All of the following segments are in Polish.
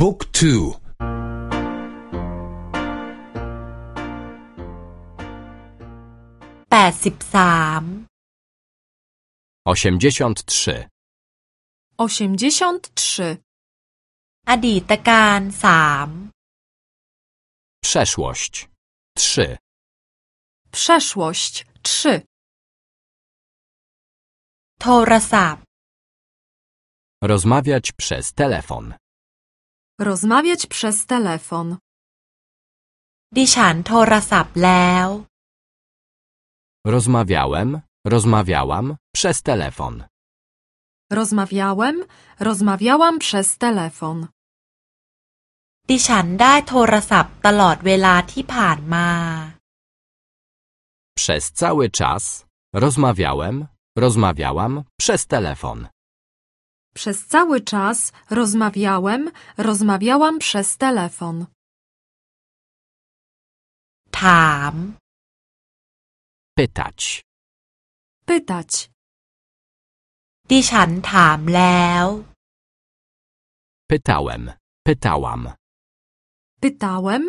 บุ๊กทู แปดสิบสาม osiemdziesiąt trzy, osiemdziesiąt trzy, อดีตการสาม przeszłość trzy, przeszłość trzy, โทรศัพท์ rozmawiać przez telefon, rozmawiać przez telefon, ดิฉันโทรศัพท์แล้ว rozmawiałem, rozmawiałam przez telefon, rozmawiałem, rozmawiałam przez telefon, ดิฉันได้โทรศัพท์ตลอดเวลาที่ผ่านมา przez cały czas rozmawiałem, rozmawiałam przez telefon, przez cały czas rozmawiałem, rozmawiałam przez telefon, ถาม pytać, pytać, ดิฉันถามแล้ว pytałem, pytałam, pytałem,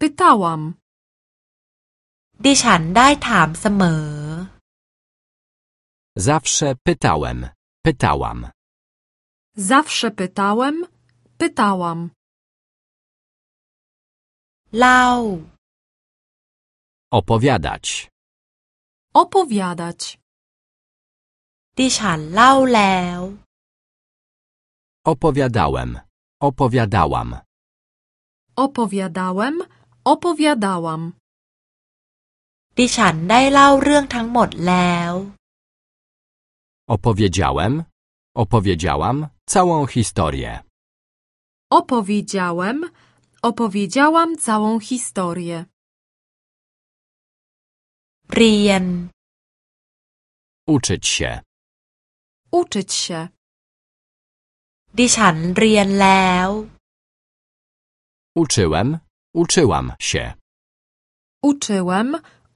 pytałam, ดิฉันได้ถามเสมอ zawsze pytałem, pytałam, zawsze pytałem, pytałam, เล่า opowiadać, opowiadać, ดิฉันเล่าแล้ว opowiadałem, opowiadałam, opowiadałem, opowiadałam, ดิฉันได้เล่าเรื่องทั้งหมดแล้ว opowiedziałem, opowiedziałam całą historię. opowiedziałem, opowiedziałam całą historię, เรียน Uczyć się. uczyć się, ดิฉันเรียนแล้ว Uczyłem, uczyłam się. uczyłem,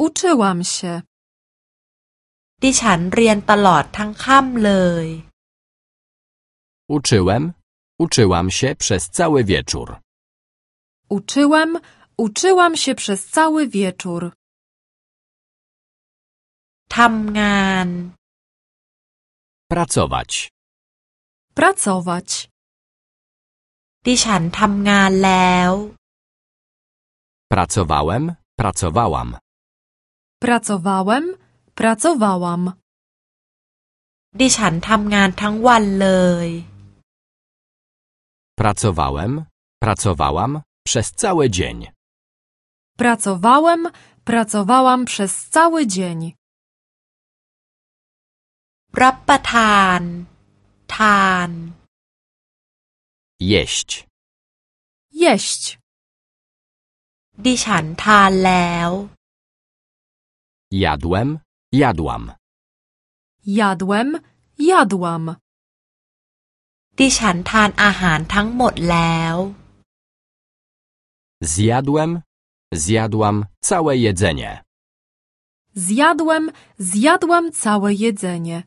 uczyłam się, ดิฉันเรียนตลอดทั้งค่ำเลย Uczyłem, uczyłam się przez cały wieczór. uczyłem, uczyłam się przez cały wieczór, ทำงาน Pracować. pracować, ดิฉันทำงานแล้ว Pracowałem, pracowałam. pracowałem, pracowałam, ดิฉันทำงานทั้งวันเลย Pracowałem, pracowałam przez cały dzień. pracowałem, pracowałam przez cały dzień, รับประทาน ทาน Jeść. jeść, ดิฉันทานแล้ว Jadłem, jadłam. jadłem, jadłam, ดิฉันทานอาหารทั้งหมดแล้ว Zjadłem, zjadłam całe jedzenie. zjadłem, zjadłam całe jedzenie.